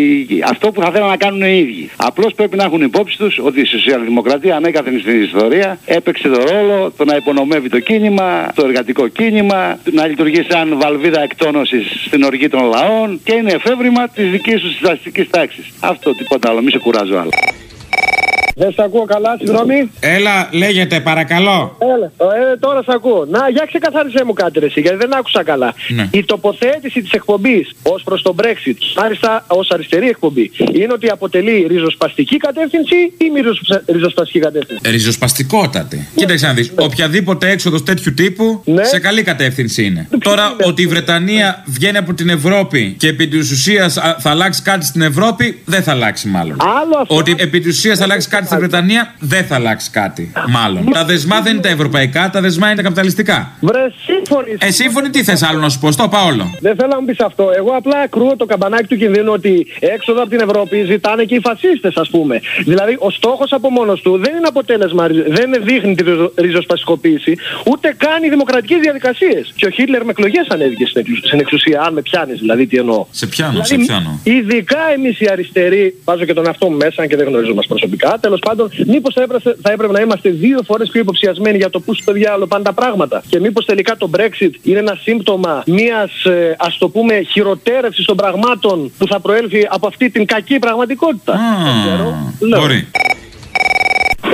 Αυτό που θα θέλουν να κάνουν οι ίδιοι. Απλώς πρέπει να έχουν υπόψη τους ότι η σοσιαλδημοκρατία ανέκαθεν στην ιστορία έπαιξε το ρόλο το να υπονομεύει το κίνημα, το εργατικό κίνημα, να λειτουργεί σαν βαλβίδα εκτόνωσης στην οργή των λαών και είναι εφεύρημα της δικής τους συστατικής τάξης. Αυτό τίποτα άλλο, μη σε κουράζω άλλο. Δεν σ' ακούω καλά, συγγνώμη. Έλα, λέγεται, παρακαλώ. Έλα, ε, τώρα σ' ακούω. Να, για ξεκαθάρισέ μου κάτι, ρε, εσύ, γιατί δεν άκουσα καλά. Ναι. Η τοποθέτηση της εκπομπής ως προς τον Brexit, μάλιστα ως αριστερή εκπομπή, είναι ότι αποτελεί ριζοσπαστική κατεύθυνση ή μη ριζοσπα- ριζοσπαστική κατεύθυνση; Ριζοσπαστικότατη. Κοίταξε να δεις. Οποιαδήποτε έξοδος τέτοιου τύπου σε καλή κατεύθυνση είναι. Τώρα, ότι η Βρετανία βγαίνει από την Ευρώπη και επί της ουσίας θα αλλάξει κάτι στην Ευρώπη, δεν θα αλλάξει μάλλον. Άλλο αυτό. Ότι επί της ουσίας θα αλλάξει κάτι στην Βρετανία, δεν θα αλλάξει κάτι. Μάλλον. Τα δεσμά δεν είναι τα ευρωπαϊκά, τα δεσμά είναι τα καπιταλιστικά. Βρε, σύμφωνοι. Ε, σύμφωνοι τι θες άλλο να σου πω, στο πάω όλο. Δεν θέλω να μου πεις αυτό. Εγώ απλά κρούω το καμπανάκι του κινδύνου ότι έξοδο από την Ευρώπη ζητάνε και οι φασίστες, ας πούμε. Δηλαδή, ο στόχος από μόνος του δεν είναι αποτέλεσμα, δεν δείχνει τη ριζο- ριζοσπαστικοποίηση, ούτε κάνει δημοκρατικές διαδικασίες. Και ο Χίτλερ με εκλογές ανέβηκε στην εξου- στην εξουσία, αν με πιάνεις, δηλαδή τι εννοώ. Σε πιάνω, σε Δηλαδή, πιάνω. Ειδικά εμείς οι αριστεροί, βάζω και τον εαυτό μου μέσα, αν και δεν γνωρίζω μας προσωπικά, τέλος πάντων, μήπως θα, έπρεπε- θα έπρεπε να είμαστε δύο φορές πιο υποψιασμένοι για το πού στο διάλογο πάνε τα πράγματα. Και μήπως τελικά το Brexit είναι ένα σύμπτωμα μιας, ας το πούμε, χειροτέρευσης των πραγμάτων που θα προέλθει από αυτή την κακή πραγματικότητα. Δεν ξέρω. Λέω. Μπορεί.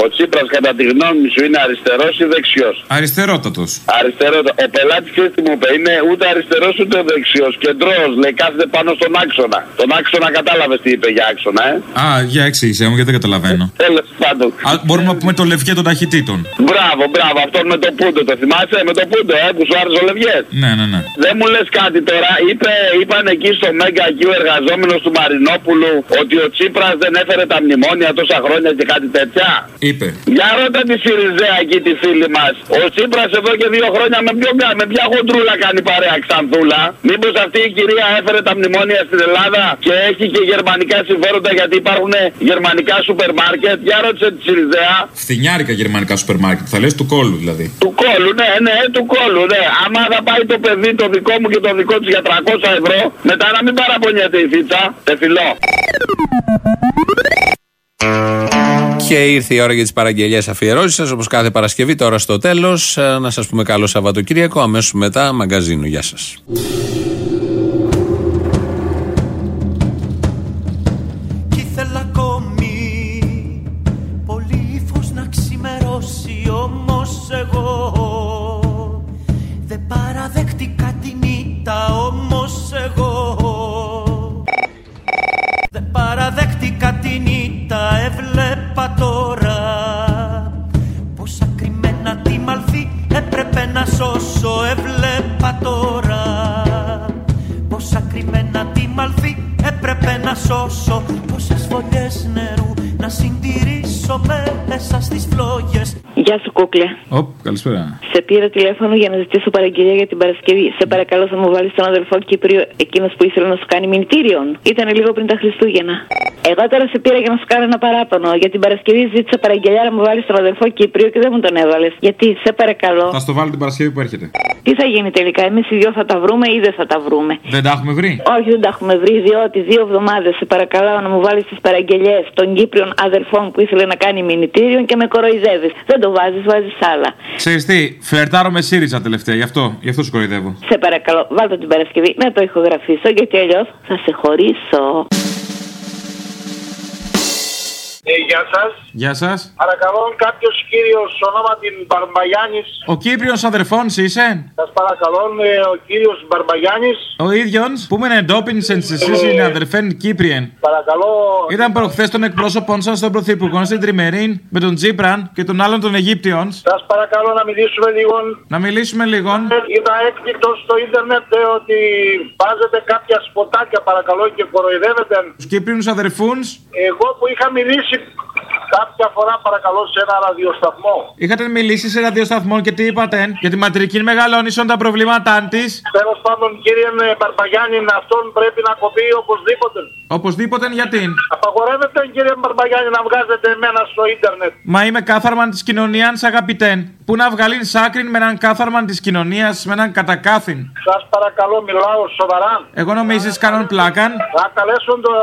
Ο Ο Τσίπρας, κατά τη γνώμη σου, είναι αριστερός ή δεξιός; Αριστερότατος. Αριστερό. Ο πελάτης και τι μου είπε, είναι ούτε αριστερός ούτε δεξιός. Κεντρό, λέει, κάθεται πάνω στον άξονα. Τον άξονα κατάλαβες τι είπε για άξονα, ε; Α, για εξήγησέ μου γιατί δεν καταλαβαίνω. Τέλος πάντων. Α, μπορούμε να πούμε το λευκέ των ταχυτήτων. Μπράβο, μπράβο, αυτόν με το πούντο, το θυμάσαι, με το πούντο, ε, που σου άρεσε ο Λευγές; Ναι, ναι, ναι. Δεν μου λες κάτι τώρα, είπε, είπαν εκεί στο Μέγκα εκεί ο εργαζόμενος του Μαρινόπουλου ότι ο Τσίπρας δεν έφερε τα μνημόνια τόσα χρόνια και κάτι τέτοια; Είπε. Για ρώτα τη Σιριζέα εκεί τη φίλη μας. Ο Τσίπρας εδώ και δύο χρόνια με, ποιο, με ποια χοντρούλα κάνει παρέα ξανθούλα; Μήπως αυτή η κυρία έφερε τα μνημόνια στην Ελλάδα και έχει και γερμανικά συμφέροντα γιατί υπάρχουν γερμανικά σούπερ μάρκετ. Για ρώτησε τη Σιριζέα. Φθινιάρικα γερμανικά σούπερ μάρκετ, θα λες του κόλου δηλαδή. Του κόλου, ναι, ναι, του κόλου, ναι. Άμα θα πάει το παιδί το δικό μου και το δικό της για 300 ευρώ, μετά να μην παραπονιέται η φίτσα. Τεφιλό. Και ήρθε η ώρα για τις παραγγελίε αφιερώσεις σας, όπως κάθε Παρασκευή. Τώρα στο τέλος, να σας πούμε καλό Σαββατοκύριακο. Αμέσως μετά, μαγκαζίνο. Γεια σας. Κούκλε. Οπ, καλησπέρα. Σε πήρα τηλέφωνο για να ζητήσω παραγγελία για την Παρασκευή. Σε παρακαλώ, θα μου βάλεις τον αδελφό Κύπριο, εκείνος που ήθελε να σου κάνει μηνυτήριον. Ήταν λίγο πριν τα Χριστούγεννα. Εγώ τώρα σε πήρα για να σου κάνω ένα παράπονο. Για την Παρασκευή ζήτησα παραγγελιά να μου βάλεις τον αδελφό Κύπριο και δεν μου τον έβαλες. Γιατί, σε παρακαλώ. Θα στο βάλω την Παρασκευή που έρχεται. Τι θα γίνει τελικά, εμείς οι δυο θα τα βρούμε ή δεν θα τα βρούμε; Δεν τα έχουμε βρει; Όχι, δεν τα έχουμε βρει, διότι δύο εβδομάδες σε παρακαλώ να μου βάλεις τις παραγγελίες των Κύπριων αδερφών που ήθελε να κάνει μηνυτήριον και με κοροϊδεύεις. Δεν το βάζεις, βάζεις άλλα. Ξέρεις τι, φλερτάρω με ΣΥΡΙΖΑ τελευταία, γι' αυτό, γι' αυτό σου κοροϊδεύω. Σε παρακαλώ, βάλτε την Παρασκευή να το ηχογραφήσω γιατί αλλιώς θα σε χωρίσω. Ε, γεια σας. Γεια σας. Παρακαλώ, κάποιος κύριος ονόμα την Μπαρμπαγιάννης. Ο Κύπριος αδερφών είσαι; Σας παρακαλώ, ε, ο κύριος Μπαρμπαγιάννης. Ο ίδιος που με εντόπινσεν εσείς είναι αδερφέν Κύπριεν. Παρακαλώ. Ήταν προχθές τον εκπρόσωπον σας στον Πρωθυπουργό στην Τριμερίν με τον Τζίπραν και τον άλλον των Αιγύπτιων. Σας παρακαλώ να μιλήσουμε λίγο. Να μιλήσουμε λίγο. Είδα έκπληκτο στο ίντερνετ ε, ότι βάζετε κάποια σποτάκια παρακαλώ και κοροϊδεύετε. Τους Κύπριους αδερφούν. Εγώ που είχα μιλήσει κάποια φορά παρακαλώ σε ένα ραδιοσταθμό. Είχατε μιλήσει σε ραδιοσταθμό και τι είπατε. Για τη ματρική μεγαλώνησον τα προβλήματά της. Τέλος πάντων, κύριε Μπαρμπαγιάννη, αυτόν πρέπει να κοπεί οπωσδήποτε. Οπωσδήποτε γιατί; Απαγορεύεται, κύριε Μπαρμπαγιάννη, να βγάζετε εμένα στο ίντερνετ. Μα είμαι κάθαρμαν της κοινωνίας, αγαπητέν. Πού να βγάλει σάκριν με έναν κάθαρμαν της κοινωνίας, με έναν κατακάθιν; Σας παρακαλώ, μιλάω σοβαρά. Εγώ νομίζεις κάνουν πλάκαν; Να καλέσουν τον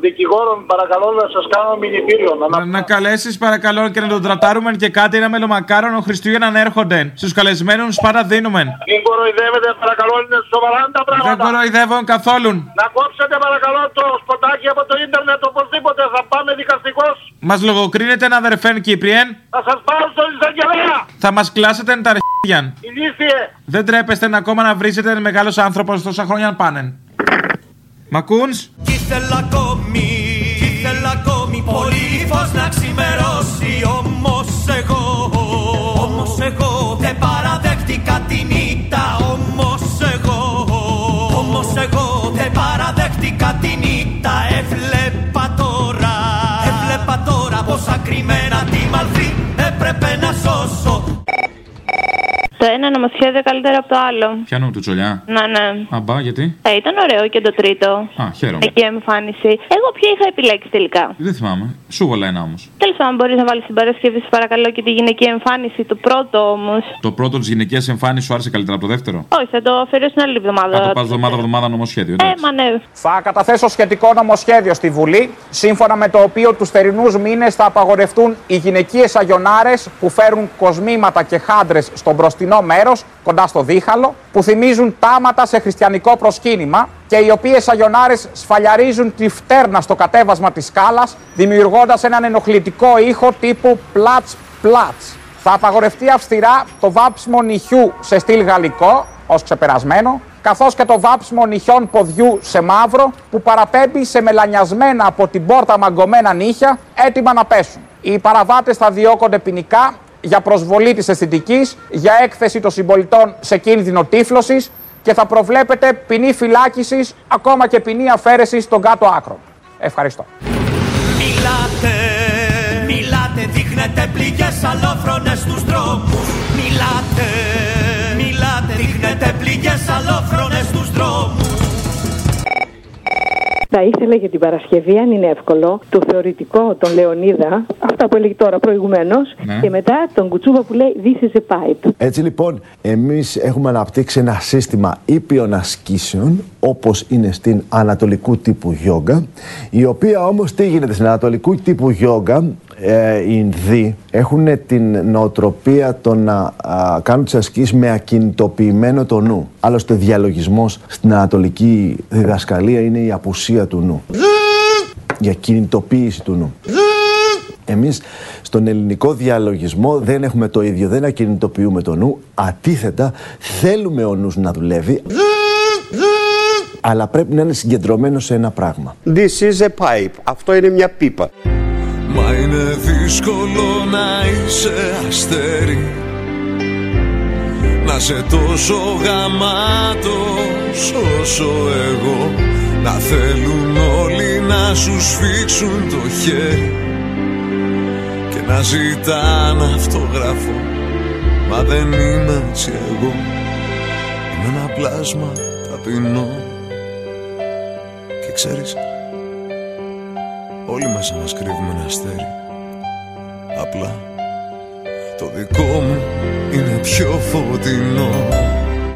δικηγόρο, παρακαλώ, να σας κάνω μηνυτήριο. Να, να καλέσει παρακαλώ και να τον τρατάρουμε και κάτι ένα μελομακάρονο Χριστούγεννα να έρχονται. Στους καλεσμένους πάντα δίνουμε. Μην κοροϊδεύετε, παρακαλώ, είναι σοβαρά τα πράγματα. Δεν κοροϊδεύω καθόλου. Να κόψετε, παρακαλώ, το σποτάκι από το ίντερνετ οπωσδήποτε. Θα πάμε δικαστικός. Μας λογοκρίνετε ένα αδερφέν Κύπριεν. Θα σας πάρω στο εισαγγελέα. Θα μας κλάσετε τα ρεχιάν. Ηλίθιε. Δεν τρέπεστε να ακόμα να βρίζετε μεγάλος άνθρωπος τόσα χρόνια πάνε. Μ' ακούς; Κι ήθελα ακόμη, κι ήθελα ακόμη πολύ φως να ξημερώσει Όμως νομοσχέδιο καλύτερα από το άλλο. Πιάνω του τσολιά. Ναι, ναι. Αμπά, γιατί; Ε, ήταν ωραίο και το τρίτο. Α, χαίρομαι. Εκεί εμφάνιση. Εγώ ποια είχα επιλέξει τελικά. Δεν θυμάμαι. Σου βολά ένα όμως. Τέλος πάντων, μπορείς να βάλεις την Παρασκευή, σε παρακαλώ, και τη γυναική εμφάνιση. Το πρώτο όμως. Το πρώτο της γυναικείας εμφάνισης σου άρεσε καλύτερα από το δεύτερο; Όχι, θα το αφαιρέσω την άλλη εβδομάδα. Θα το πας εβδομάδα εβδομάδα νομοσχέδιο. Ε, εντάξει. μα ναι. Θα καταθέσω σχετικό νομοσχέδιο στη Βουλή, σύμφωνα με το οποίο τους θερινούς μήνες θα απαγορευτούν οι γυναικείες αγιονάρες που φέρουν κοσμήματα και χάντρες στον μπροστινό μέρο μέρος, κοντά στο Δίχαλο, που θυμίζουν τάματα σε χριστιανικό προσκύνημα και οι οποίες αγιονάρες σφαλιαρίζουν τη φτέρνα στο κατέβασμα της σκάλας, δημιουργώντας έναν ενοχλητικό ήχο τύπου πλάτς πλάτς. Θα απαγορευτεί αυστηρά το βάψιμο νυχιού σε στυλ γαλλικό, ως ξεπερασμένο, καθώς και το βάψιμο νυχιών ποδιού σε μαύρο που παραπέμπει σε μελανιασμένα από την πόρτα μαγκωμένα νύχια έτοιμα να πέσουν. Οι παραβάτες θα διώκονται ποινικά για προσβολή της αισθητικής, για έκθεση των συμπολιτών σε κίνδυνο τύφλωσης και θα προβλέπεται ποινή φυλάκισης, ακόμα και ποινή αφαίρεσης των κάτω άκρων. Ευχαριστώ. Μιλάτε, μιλάτε, δείχνετε πληγές αλόφρονες στους δρόμους Μιλάτε, μιλάτε, δείχνετε πληγές αλόφρονες στους δρόμους Θα ήθελα για την Παρασκευή, αν είναι εύκολο, το θεωρητικό τον Λεωνίδα, αυτά που έλεγε τώρα προηγουμένως, Ναι. και μετά τον Κουτσούβα που λέει This is a pipe. Έτσι λοιπόν, εμείς έχουμε αναπτύξει ένα σύστημα ήπιων ασκήσεων, όπως είναι στην ανατολικού τύπου γιόγκα, η οποία όμως τι γίνεται στην ανατολικού τύπου γιόγκα, ε, οι Ινδοί έχουν την νοοτροπία το να α, κάνουν τις ασκήσεις με ακινητοποιημένο το νου. Άλλωστε διαλογισμός στην ανατολική διδασκαλία είναι η απουσία του νου. Για κινητοποίηση του νου. Εμείς στον ελληνικό διαλογισμό δεν έχουμε το ίδιο, δεν ακινητοποιούμε το νου. Αντίθετα, θέλουμε ο νους να δουλεύει, αλλά πρέπει να είναι συγκεντρωμένο σε ένα πράγμα. This is a pipe. Αυτό είναι μια πίπα. Μα είναι δύσκολο να είσαι αστέρι Να σε τόσο γαμάτος όσο εγώ Να θέλουν όλοι να σου σφίξουν το χέρι Και να ζητάνε αυτογράφο Μα δεν είμαι έτσι εγώ Είμαι ένα πλάσμα ταπεινό Και ξέρεις Όλοι μέσα μας κρύβουμε ένα αστέρι Απλά Το δικό μου είναι πιο φωτεινό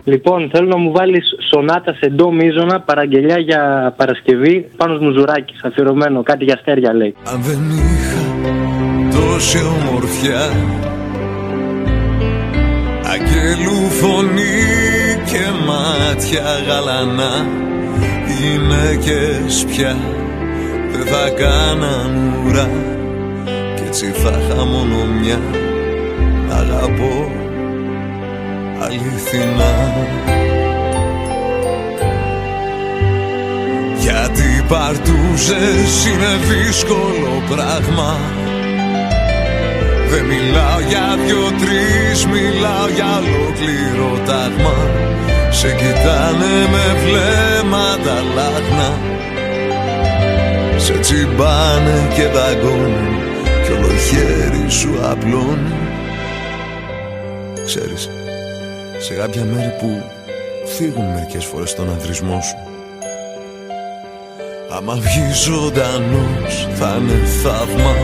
Λοιπόν, θέλω να μου βάλεις σονάτα σε ντο μίζωνα παραγγελιά για Παρασκευή πάνω μουζουράκι. Αφιερωμένο, κάτι για αστέρια λέει. Αν δεν είχα τόση ομορφιά Αγγέλου φωνή και μάτια γαλανά Οι γυναίκες πια δεν θα κάναν ουρά. Κι έτσι θα είχα μόνο μια να αγαπώ αληθινά. Γιατί παρτούζες είναι δύσκολο πράγμα. Δεν μιλάω για δυο-τρεις, μιλάω για ολόκληρο τάγμα Σε κοιτάνε με βλέμματα λάχνα. Σε τσιμπάνε και δαγκώνουν Κι όλο χέρι σου απλώνει Ξέρεις, σε κάποια μέρη που φύγουν μερικές φορές τον ανδρισμό σου Άμα βγεις ζωντανός θα είναι θαύμα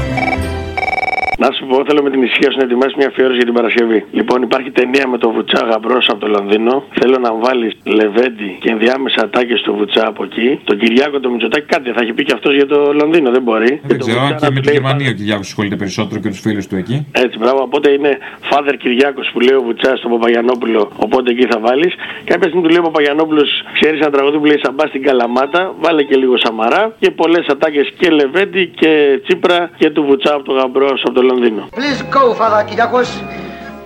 Να σου πω, θέλω με την ησυχία σου να ετοιμάσεις μια αφιέρωση για την Παρασκευή. Λοιπόν, υπάρχει ταινία με το Βουτσά γαμπρό από το Λονδίνο. Θέλω να βάλεις Λεβέντι και ενδιάμεσα ατάκε του Βουτσά από εκεί. Τον Κυριάκο το Μητσοτάκη κάτι θα έχει πει και αυτός για το Λονδίνο, δεν μπορεί. Δεν ξέρω, αν και με τη Γερμανία ο Κυριάκος ασχολείται περισσότερο και τους φίλους του εκεί. Έτσι, μπράβο. Οπότε είναι Father Κυριάκος που λέει ο Βουτσάς στον Παπαγιανόπουλο. Οπότε εκεί θα βάλεις. Κάποια στιγμή του λέει ο Παπαγιανόπουλος, ξέρεις ένα τραγούδι που λέει Σαμπά στην Καλαμάτα. Βάλε και λίγο Σαμαρά και πολλές ατάκες και Λεβέντι και Τσίπρα και του Βουτσά από το γαμπρός από το Λονδίνο. Please go, Father Kyriakos.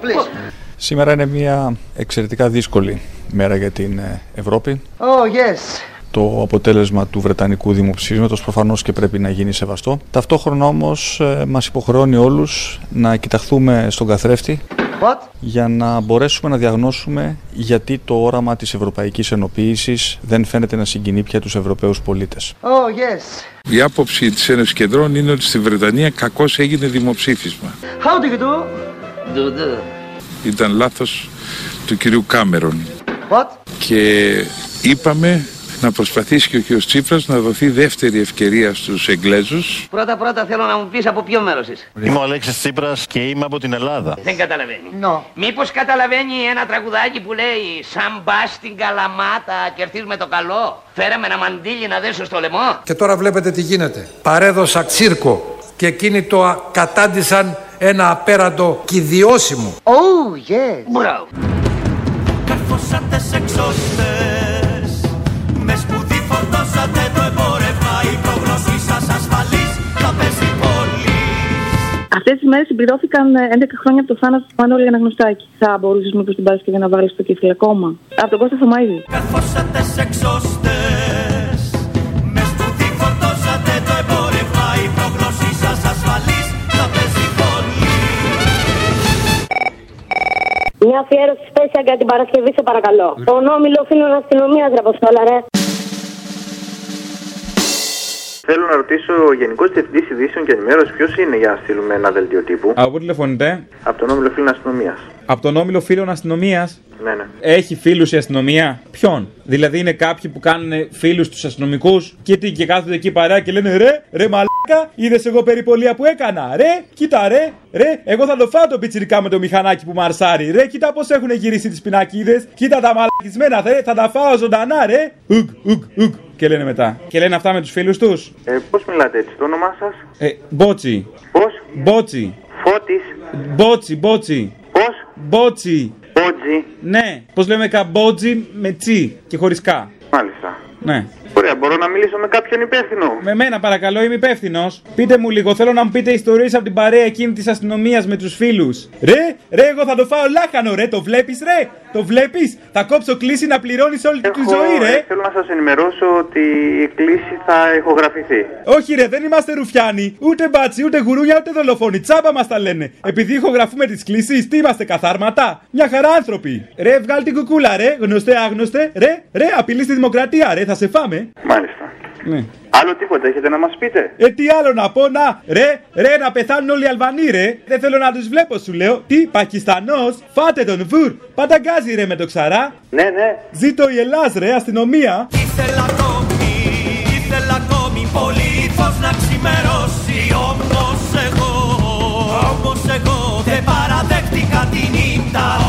Please. Σήμερα είναι μια εξαιρετικά δύσκολη μέρα για την ε, Ευρώπη. Oh, yes. Το αποτέλεσμα του Βρετανικού δημοψηφίσματος προφανώς και πρέπει να γίνει σεβαστό. Ταυτόχρονα όμως ε, μας υποχρεώνει όλους να κοιταχθούμε στον καθρέφτη What? για να μπορέσουμε να διαγνώσουμε γιατί το όραμα της Ευρωπαϊκής Ενοποίησης δεν φαίνεται να συγκινεί πια τους Ευρωπαίους πολίτες. Oh, yes. Η άποψη της Ένωσης Κεντρών είναι ότι στη Βρετανία κακώς έγινε δημοψήφισμα. How do you do? Do do. Ήταν λάθος του κυρίου Κάμερον. What? Και είπαμε να προσπαθήσει και ο κ. Τσίπρας να δοθεί δεύτερη ευκαιρία στους Εγγλέζους. Πρώτα πρώτα θέλω να μου πεις από ποιο μέρος είσαι. Είμαι ο Αλέξης Τσίπρας και είμαι από την Ελλάδα. Δεν καταλαβαίνει. No. Μήπως καταλαβαίνει ένα τραγουδάκι που λέει Σαν μπας στην καλαμάτα και έρθεις με το καλό. Φέραμε ένα μαντίλι να δέσω στο λαιμό. Και τώρα βλέπετε τι γίνεται. Παρέδωσα τσίρκο και εκείνοι το α- κατάντησαν ένα απέραντο κηδιώσιμο. Oh, yes. Μπράβο. Καρφώσατε σε Αυτές τις μέρες συμπληρώθηκαν ε, 11 χρόνια από το θάνατο του Μανώλη Αναγνωστάκη. Θα μπορούσες μήπω την Παρασκευή να βάλεις στο κύφιλ ακόμα; Από τον Κώστα Θωμαίδη. Καρφώσατε σε εξώστες Μες σπουδή φορτώσατε το εμπόρευμα Η πρόγνωσή σας ασφαλής θα πέσει πόλη Μια αφιέρωση σπέσια για την Παρασκευή, σε παρακαλώ. Τον όμιλο φίλων αστυνομίας, ρε Αποστόλα, ρε. Θέλω να ρωτήσω ο Γενικός Διευθυντής Ειδήσεων και Ενημέρωσης ποιος είναι για να στείλουμε ένα δελτίο τύπου; Από πού τηλεφωνείτε; Από τον Όμιλο Φίλων Αστυνομίας. Από τον όμιλο φίλων αστυνομίας; Ναι, ναι. Έχει φίλους η αστυνομία; Ποιον; Δηλαδή είναι κάποιοι που κάνουν φίλους τους αστυνομικούς και τι και κάθονται εκεί παρέα και λένε ρε, ρε μαλάκα, είδες εγώ περιπολία που έκανα. Ρε, κοίτα ρε, ρε, εγώ θα το φάω το πιτσιρικά με το μηχανάκι που μαρσάρει. Ρε, κοίτα πώς έχουν γυρίσει τις πινακίδες. Κοίτα τα μαλακισμένα, ρε, θα τα φάω ζωντανά, ρε. Ουκ, ουκ, ουκ. Και λένε μετά. Και λένε αυτά με τους φίλους τους. Ε, Πώς μιλάτε έτσι, το όνομά σας; Ε, μπότσι. Πώς; Μπότσι. Φώτης. Μπότσι, μπότσι. Πώς; Μπότσι. Μπότζι. Ναι, πώς λέμε καμπότζι με τσι και χωρίς κα. Μάλιστα. Ναι. Ωραία, μπορώ να μιλήσω με κάποιον υπεύθυνο. Με μένα παρακαλώ, είμαι υπεύθυνος. Πείτε μου λίγο, θέλω να μου πείτε ιστορίες από την παρέα εκείνη της αστυνομίας με τους φίλους. Ρε, ρε, εγώ θα το φάω λάχανο, ρε, το βλέπεις, ρε; Το βλέπεις, θα κόψω κλίση να πληρώνεις όλη τη ζωή, ρε; ε, θέλω να σας ενημερώσω ότι η κλήση θα ηχογραφηθεί. Όχι, ρε, δεν είμαστε ρουφιάνοι. Ούτε μπάτσι, ούτε γουρούνια, ούτε δολοφόνοι. Τσάμπα μας τα λένε. Επειδή ηχογραφούμε τις κλήσει, τι είμαστε καθάρματα; Μια χαρά άνθρωποι. Ρε, βγάλ την κουκούλα, ρε. Γνωστέ, άγνωστε. Ρε, ρε, απειλή στη δημοκρατία, ρε. Θα σε φάμε. Μάλιστα. Ναι. Άλλο τίποτα έχετε να μας πείτε; Ε, τι άλλο να πω, να ρε, ρε, να πεθάνουν όλοι οι Αλβανοί, ρε. Δεν θέλω να τους βλέπω, σου λέω. Τι, Πακιστανός, φάτε τον βουρ. Πανταγκάζει ρε με το ξαρά. Ναι, ναι. Ζήτω η Ελλάδα, ρε, αστυνομία. Ήθελα ακόμη, ήθελα ακόμη πολύ φως να ξημερώσει. Όμως εγώ, όμως εγώ δεν παραδέχτηκα την ήττα.